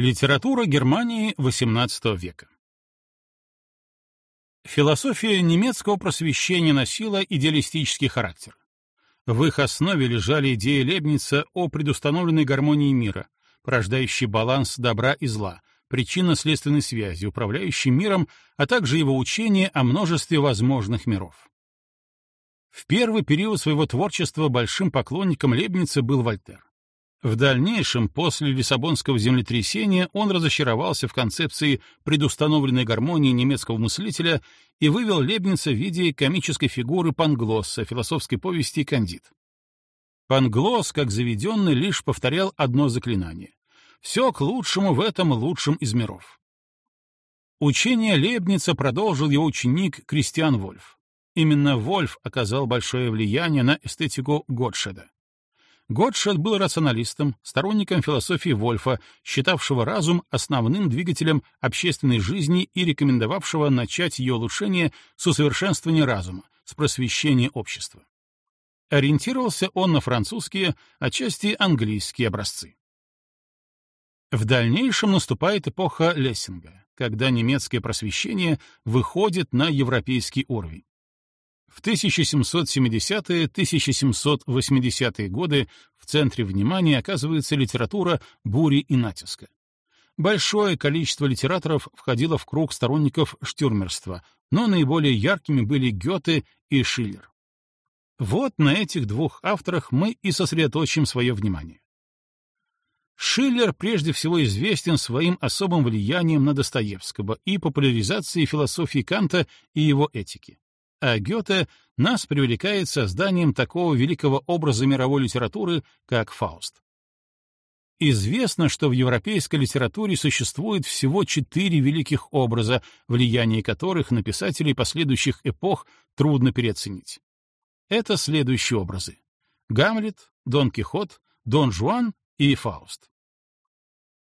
Литература Германии XVIII века Философия немецкого просвещения носила идеалистический характер. В их основе лежали идеи Лебница о предустановленной гармонии мира, порождающей баланс добра и зла, причинно-следственной связи, управляющей миром, а также его учение о множестве возможных миров. В первый период своего творчества большим поклонником Лебница был Вольтер. В дальнейшем, после Лиссабонского землетрясения, он разочаровался в концепции предустановленной гармонии немецкого мыслителя и вывел Лебница в виде комической фигуры Панглосса философской повести «Кандид». Панглосс, как заведенный, лишь повторял одно заклинание. «Все к лучшему в этом лучшем из миров». Учение Лебница продолжил его ученик Кристиан Вольф. Именно Вольф оказал большое влияние на эстетику Готшеда. Готшед был рационалистом, сторонником философии Вольфа, считавшего разум основным двигателем общественной жизни и рекомендовавшего начать ее улучшение с усовершенствования разума, с просвещения общества. Ориентировался он на французские, отчасти английские образцы. В дальнейшем наступает эпоха Лессинга, когда немецкое просвещение выходит на европейский уровень. В 1770-1780-е годы в центре внимания оказывается литература бури и натиска. Большое количество литераторов входило в круг сторонников штюрмерства, но наиболее яркими были Гёте и Шиллер. Вот на этих двух авторах мы и сосредоточим свое внимание. Шиллер прежде всего известен своим особым влиянием на Достоевского и популяризацией философии Канта и его этики а Гёте нас привлекает созданием такого великого образа мировой литературы, как Фауст. Известно, что в европейской литературе существует всего четыре великих образа, влияние которых на писателей последующих эпох трудно переоценить. Это следующие образы. Гамлет, Дон Кихот, Дон Жуан и Фауст.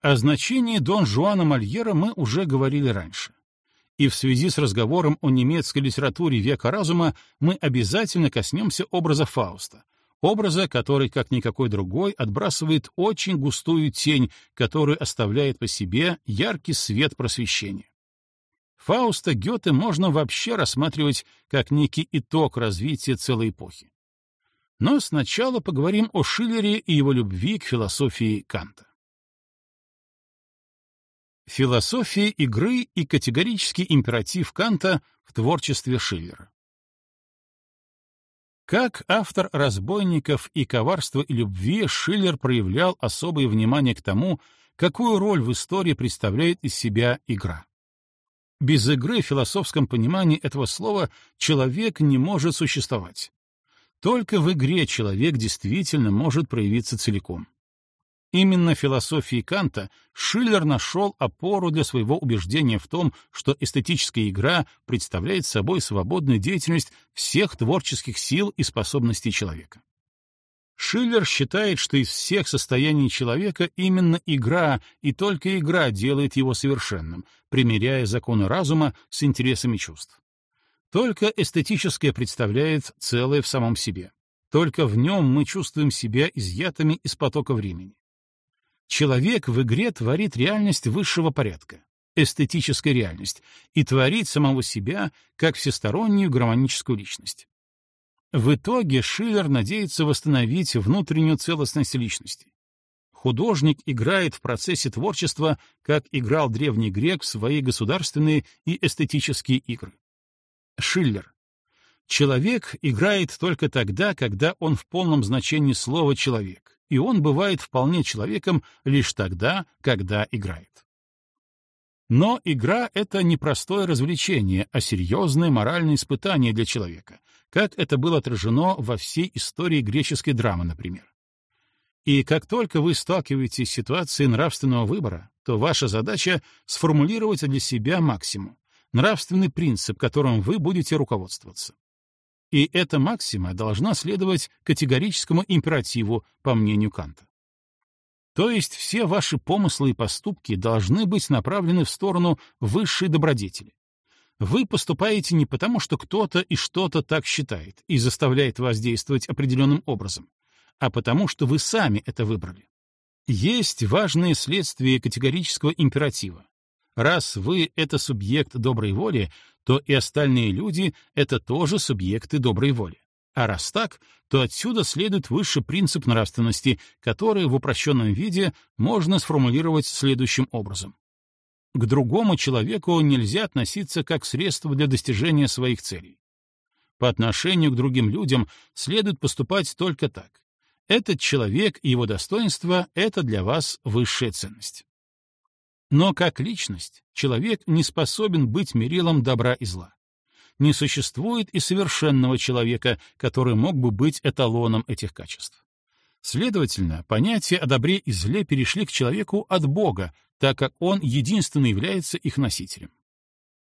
О значении Дон Жуана Мольера мы уже говорили раньше и в связи с разговором о немецкой литературе века разума мы обязательно коснемся образа Фауста, образа, который, как никакой другой, отбрасывает очень густую тень, которую оставляет по себе яркий свет просвещения. Фауста Гёте можно вообще рассматривать как некий итог развития целой эпохи. Но сначала поговорим о Шиллере и его любви к философии Канта. Философия игры и категорический императив Канта в творчестве Шиллера. Как автор «Разбойников» и «Коварства и любви» Шиллер проявлял особое внимание к тому, какую роль в истории представляет из себя игра. Без игры в философском понимании этого слова человек не может существовать. Только в игре человек действительно может проявиться целиком. Именно в философии Канта Шиллер нашел опору для своего убеждения в том, что эстетическая игра представляет собой свободную деятельность всех творческих сил и способностей человека. Шиллер считает, что из всех состояний человека именно игра и только игра делает его совершенным, примеряя законы разума с интересами чувств. Только эстетическое представляет целое в самом себе. Только в нем мы чувствуем себя изъятыми из потока времени. Человек в игре творит реальность высшего порядка, эстетическая реальность, и творит самого себя как всестороннюю гармоническую личность. В итоге Шиллер надеется восстановить внутреннюю целостность личности. Художник играет в процессе творчества, как играл древний грек в свои государственные и эстетические игры. Шиллер. Человек играет только тогда, когда он в полном значении слова «человек» и он бывает вполне человеком лишь тогда, когда играет. Но игра — это не простое развлечение, а серьезное моральное испытание для человека, как это было отражено во всей истории греческой драмы, например. И как только вы сталкиваетесь с ситуацией нравственного выбора, то ваша задача — сформулировать для себя максимум, нравственный принцип, которым вы будете руководствоваться. И эта максима должна следовать категорическому императиву, по мнению Канта. То есть все ваши помыслы и поступки должны быть направлены в сторону высшей добродетели. Вы поступаете не потому, что кто-то и что-то так считает и заставляет вас действовать определенным образом, а потому что вы сами это выбрали. Есть важные следствия категорического императива. Раз вы — это субъект доброй воли, то и остальные люди — это тоже субъекты доброй воли. А раз так, то отсюда следует высший принцип нравственности, который в упрощенном виде можно сформулировать следующим образом. К другому человеку нельзя относиться как средство для достижения своих целей. По отношению к другим людям следует поступать только так. Этот человек и его достоинство — это для вас высшая ценность. Но как личность человек не способен быть мерилом добра и зла. Не существует и совершенного человека, который мог бы быть эталоном этих качеств. Следовательно, понятия о добре и зле перешли к человеку от Бога, так как он единственно является их носителем.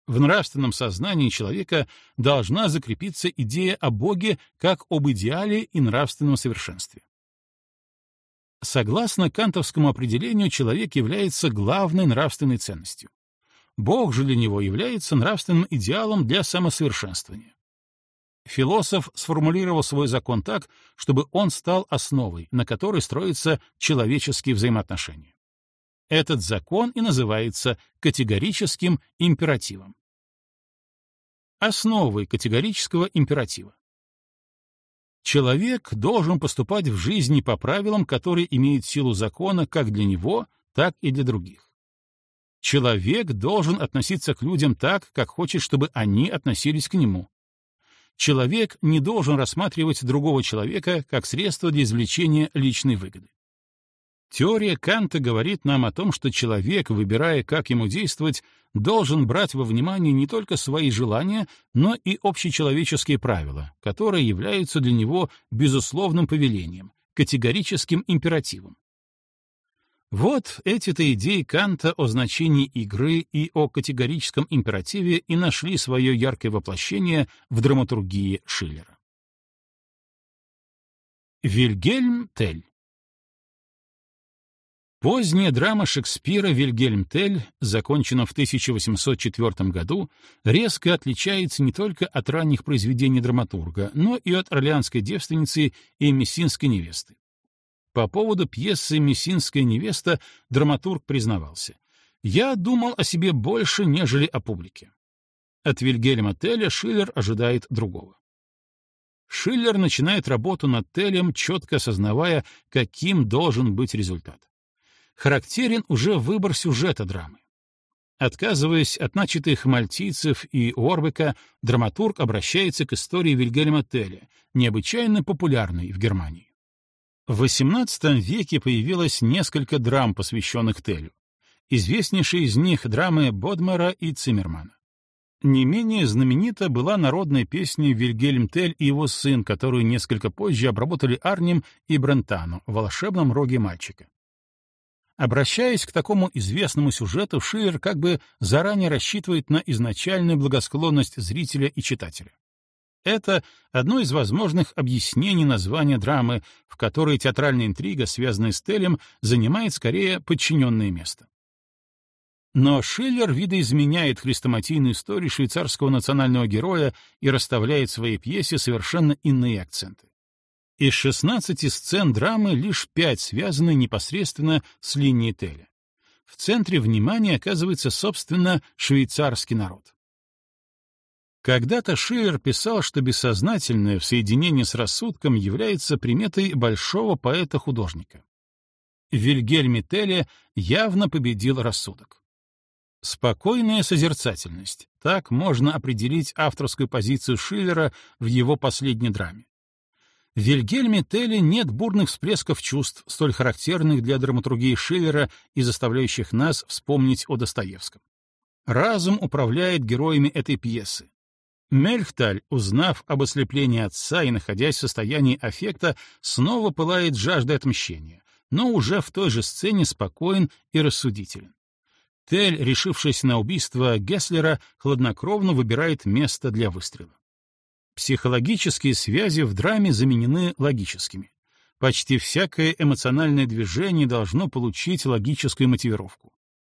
В нравственном сознании человека должна закрепиться идея о Боге как об идеале и нравственном совершенстве. Согласно кантовскому определению, человек является главной нравственной ценностью. Бог же для него является нравственным идеалом для самосовершенствования. Философ сформулировал свой закон так, чтобы он стал основой, на которой строятся человеческие взаимоотношения. Этот закон и называется категорическим императивом. Основы категорического императива. Человек должен поступать в жизни по правилам, которые имеют силу закона как для него, так и для других. Человек должен относиться к людям так, как хочет, чтобы они относились к нему. Человек не должен рассматривать другого человека как средство для извлечения личной выгоды. Теория Канта говорит нам о том, что человек, выбирая, как ему действовать, должен брать во внимание не только свои желания, но и общечеловеческие правила, которые являются для него безусловным повелением, категорическим императивом. Вот эти-то идеи Канта о значении игры и о категорическом императиве и нашли свое яркое воплощение в драматургии Шиллера. Вильгельм Тель Поздняя драма Шекспира «Вильгельм Тель», закончена в 1804 году, резко отличается не только от ранних произведений драматурга, но и от «Орлеанской девственницы» и «Мессинской невесты». По поводу пьесы «Мессинская невеста» драматург признавался. «Я думал о себе больше, нежели о публике». От Вильгельма Теля Шиллер ожидает другого. Шиллер начинает работу над Телем, четко осознавая, каким должен быть результат характерен уже выбор сюжета драмы. Отказываясь от начатых мальтийцев и Орбека, драматург обращается к истории Вильгельма Теля, необычайно популярной в Германии. В XVIII веке появилось несколько драм, посвященных Телю. Известнейшие из них — драмы Бодмера и Циммермана. Не менее знаменита была народная песня «Вильгельм Тель и его сын», которую несколько позже обработали Арнем и Брентану в «Волшебном роге мальчика». Обращаясь к такому известному сюжету, Шиллер как бы заранее рассчитывает на изначальную благосклонность зрителя и читателя. Это одно из возможных объяснений названия драмы, в которой театральная интрига, связанная с Телем, занимает скорее подчиненное место. Но Шиллер видоизменяет хрестоматийную историю швейцарского национального героя и расставляет в своей пьесе совершенно иные акценты. Из 16 сцен драмы лишь пять связаны непосредственно с линией Теля. В центре внимания оказывается, собственно, швейцарский народ. Когда-то Шиллер писал, что бессознательное в соединении с рассудком является приметой большого поэта-художника. В Вильгельме Теле явно победил рассудок. Спокойная созерцательность — так можно определить авторскую позицию Шиллера в его последней драме. В Вильгельме Телле нет бурных всплесков чувств, столь характерных для драматургии Шиллера и заставляющих нас вспомнить о Достоевском. Разум управляет героями этой пьесы. Мельхталь, узнав об ослеплении отца и находясь в состоянии аффекта, снова пылает жаждой отмщения, но уже в той же сцене спокоен и рассудителен. Тель, решившись на убийство Гесслера, хладнокровно выбирает место для выстрела. Психологические связи в драме заменены логическими. Почти всякое эмоциональное движение должно получить логическую мотивировку.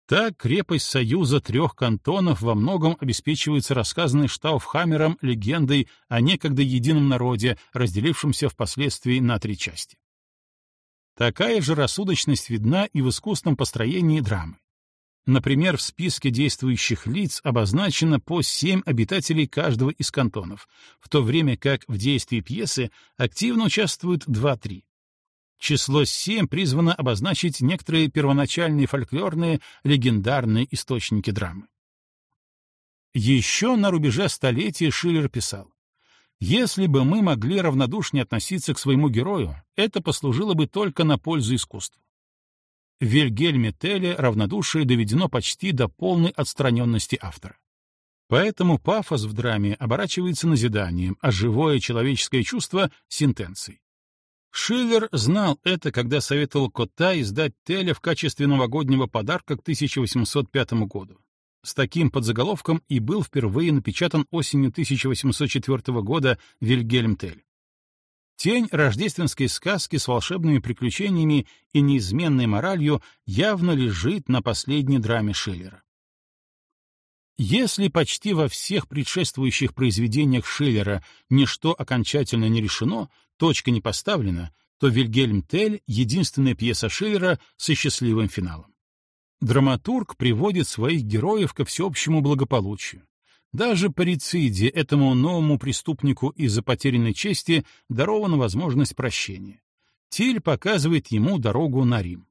Так крепость союза трех кантонов во многом обеспечивается рассказанной Штауфхаммером легендой о некогда едином народе, разделившемся впоследствии на три части. Такая же рассудочность видна и в искусственном построении драмы. Например, в списке действующих лиц обозначено по семь обитателей каждого из кантонов, в то время как в действии пьесы активно участвуют два-три. Число семь призвано обозначить некоторые первоначальные фольклорные, легендарные источники драмы. Еще на рубеже столетия Шиллер писал «Если бы мы могли равнодушнее относиться к своему герою, это послужило бы только на пользу искусству». Вильгельме Теле равнодушие доведено почти до полной отстраненности автора. Поэтому пафос в драме оборачивается назиданием, а живое человеческое чувство — сентенцией. Шиллер знал это, когда советовал Кота издать Теля в качестве новогоднего подарка к 1805 году. С таким подзаголовком и был впервые напечатан осенью 1804 года Вильгельм Тель. Тень рождественской сказки с волшебными приключениями и неизменной моралью явно лежит на последней драме Шиллера. Если почти во всех предшествующих произведениях Шиллера ничто окончательно не решено, точка не поставлена, то «Вильгельм Тель» — единственная пьеса Шиллера со счастливым финалом. Драматург приводит своих героев ко всеобщему благополучию. Даже по рециде этому новому преступнику из-за потерянной чести дарована возможность прощения. Тиль показывает ему дорогу на Рим.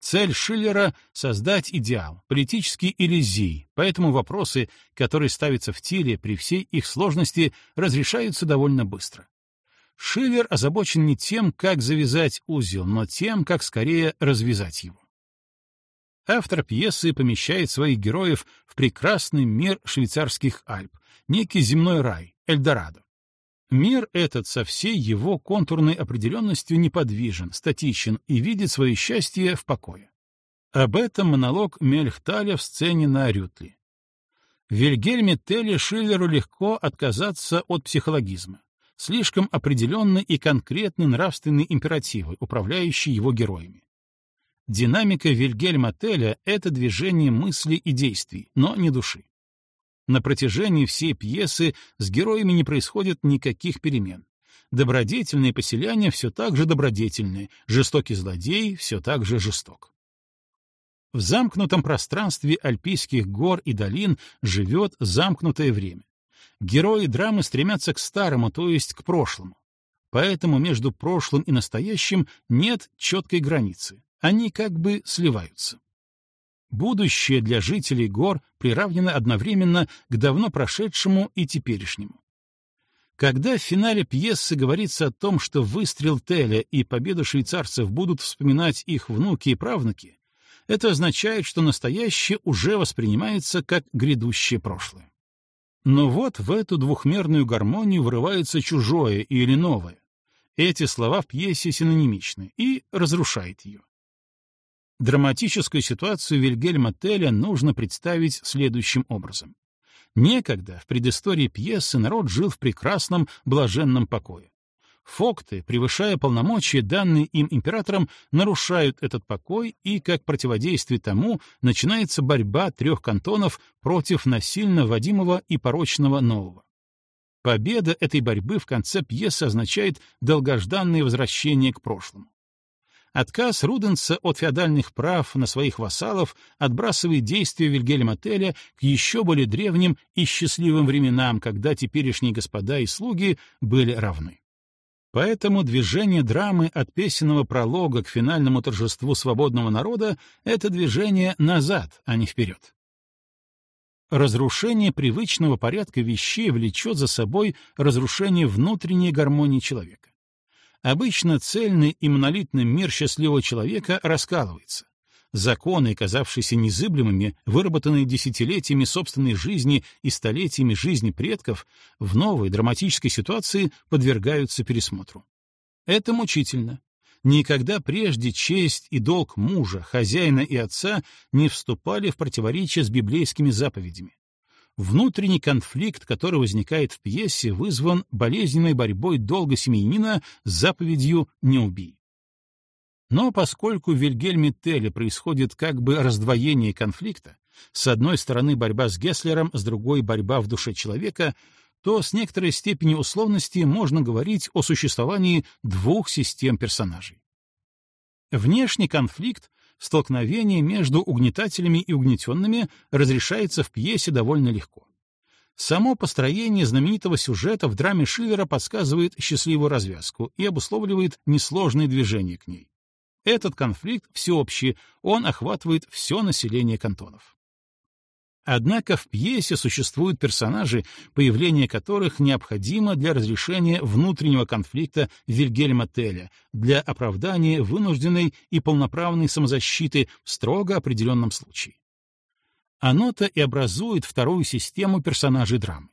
Цель Шиллера — создать идеал, политический элизий, поэтому вопросы, которые ставятся в Тиле при всей их сложности, разрешаются довольно быстро. Шиллер озабочен не тем, как завязать узел, но тем, как скорее развязать его. Автор пьесы помещает своих героев в прекрасный мир швейцарских Альп, некий земной рай, Эльдорадо. Мир этот со всей его контурной определенностью неподвижен, статичен и видит свое счастье в покое. Об этом монолог Мельхталя в сцене на Рютли. Вильгельме Телле Шиллеру легко отказаться от психологизма слишком определенны и конкретны нравственные императивы, управляющие его героями. Динамика Вильгельма Теля — это движение мысли и действий, но не души. На протяжении всей пьесы с героями не происходит никаких перемен. Добродетельные поселяне все так же добродетельны, жестокий злодей все так же жесток. В замкнутом пространстве альпийских гор и долин живет замкнутое время герои драмы стремятся к старому, то есть к прошлому. Поэтому между прошлым и настоящим нет четкой границы. Они как бы сливаются. Будущее для жителей гор приравнено одновременно к давно прошедшему и теперешнему. Когда в финале пьесы говорится о том, что выстрел Теля и победу швейцарцев будут вспоминать их внуки и правнуки, это означает, что настоящее уже воспринимается как грядущее прошлое. Но вот в эту двухмерную гармонию врывается чужое или новое. Эти слова в пьесе синонимичны и разрушает ее. Драматическую ситуацию Вильгельма Теля нужно представить следующим образом. Некогда в предыстории пьесы народ жил в прекрасном, блаженном покое. Фокты, превышая полномочия, данные им императором, нарушают этот покой, и, как противодействие тому, начинается борьба трех кантонов против насильно вводимого и порочного нового. Победа этой борьбы в конце пьесы означает долгожданное возвращение к прошлому. Отказ Руденса от феодальных прав на своих вассалов отбрасывает действия Вильгельма Теля к еще более древним и счастливым временам, когда теперешние господа и слуги были равны. Поэтому движение драмы от песенного пролога к финальному торжеству свободного народа — это движение назад, а не вперед. Разрушение привычного порядка вещей влечет за собой разрушение внутренней гармонии человека. Обычно цельный и монолитный мир счастливого человека раскалывается. Законы, казавшиеся незыблемыми, выработанные десятилетиями собственной жизни и столетиями жизни предков, в новой драматической ситуации подвергаются пересмотру. Это мучительно. Никогда прежде честь и долг мужа, хозяина и отца не вступали в противоречие с библейскими заповедями. Внутренний конфликт, который возникает в пьесе, вызван болезненной борьбой долга семьянина с заповедью «не убий». Но поскольку в Вильгельме Телле происходит как бы раздвоение конфликта, с одной стороны борьба с Гесслером, с другой борьба в душе человека, то с некоторой степенью условности можно говорить о существовании двух систем персонажей. Внешний конфликт, столкновение между угнетателями и угнетенными разрешается в пьесе довольно легко. Само построение знаменитого сюжета в драме Шиллера подсказывает счастливую развязку и обусловливает несложные движения к ней. Этот конфликт всеобщий, он охватывает все население кантонов. Однако в пьесе существуют персонажи, появление которых необходимо для разрешения внутреннего конфликта Вильгельма Теля, для оправдания вынужденной и полноправной самозащиты в строго определенном случае. Оно-то и образует вторую систему персонажей драмы.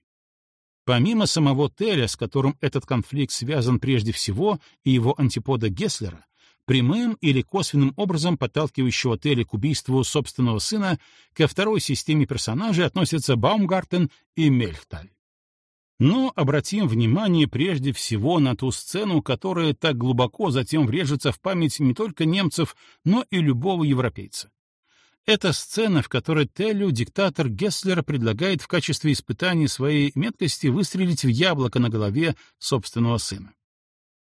Помимо самого Теля, с которым этот конфликт связан прежде всего, и его антипода Гесслера, прямым или косвенным образом подталкивающего Телли к убийству собственного сына, ко второй системе персонажей относятся Баумгартен и Мельхталь. Но обратим внимание прежде всего на ту сцену, которая так глубоко затем врежется в память не только немцев, но и любого европейца. Это сцена, в которой Теллю диктатор Гесслер предлагает в качестве испытания своей меткости выстрелить в яблоко на голове собственного сына.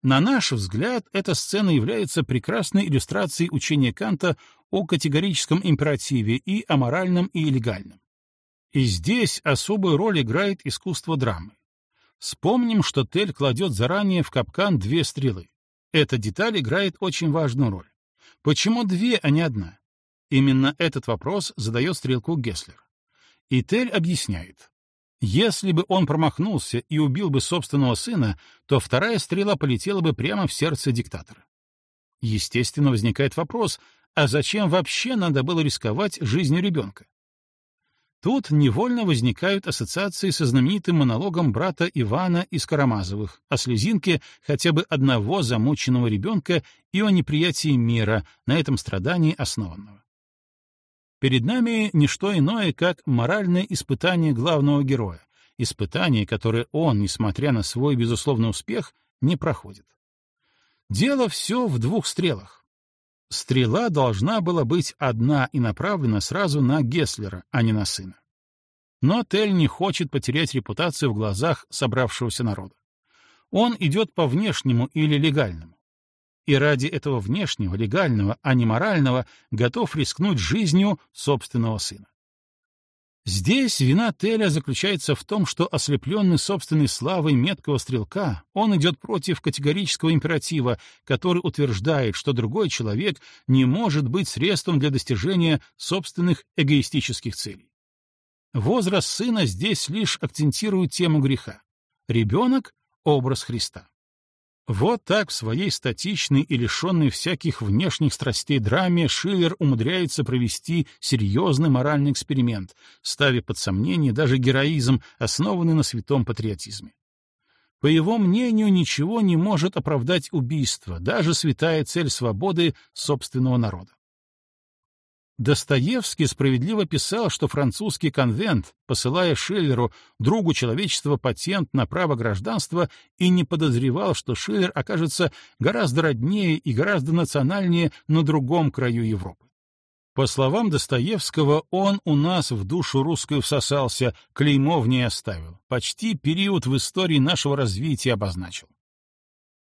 На наш взгляд, эта сцена является прекрасной иллюстрацией учения Канта о категорическом императиве и о моральном и легальном. И здесь особую роль играет искусство драмы. Вспомним, что Тель кладет заранее в капкан две стрелы. Эта деталь играет очень важную роль. Почему две, а не одна? Именно этот вопрос задает стрелку Гесслер. И Тель объясняет. Если бы он промахнулся и убил бы собственного сына, то вторая стрела полетела бы прямо в сердце диктатора. Естественно, возникает вопрос, а зачем вообще надо было рисковать жизнью ребенка? Тут невольно возникают ассоциации со знаменитым монологом брата Ивана из Карамазовых о слезинке хотя бы одного замученного ребенка и о неприятии мира, на этом страдании основанного. Перед нами не что иное, как моральное испытание главного героя, испытание, которое он, несмотря на свой безусловный успех, не проходит. Дело все в двух стрелах. Стрела должна была быть одна и направлена сразу на Гесслера, а не на сына. Но Тель не хочет потерять репутацию в глазах собравшегося народа. Он идет по внешнему или легальному и ради этого внешнего, легального, а не морального, готов рискнуть жизнью собственного сына. Здесь вина Теля заключается в том, что ослепленный собственной славой меткого стрелка, он идет против категорического императива, который утверждает, что другой человек не может быть средством для достижения собственных эгоистических целей. Возраст сына здесь лишь акцентирует тему греха. Ребенок — образ Христа. Вот так в своей статичной и лишенной всяких внешних страстей драме Шиллер умудряется провести серьезный моральный эксперимент, ставя под сомнение даже героизм, основанный на святом патриотизме. По его мнению, ничего не может оправдать убийство, даже святая цель свободы собственного народа. Достоевский справедливо писал, что французский конвент, посылая Шиллеру, другу человечества, патент на право гражданства, и не подозревал, что Шиллер окажется гораздо роднее и гораздо национальнее на другом краю Европы. По словам Достоевского, он у нас в душу русскую всосался, клеймо в ней оставил, почти период в истории нашего развития обозначил.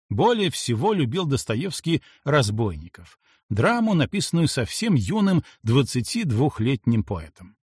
Более всего любил Достоевский разбойников, драму, написанную совсем юным 22-летним поэтом.